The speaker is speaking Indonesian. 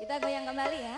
Kita goyang kembali ya.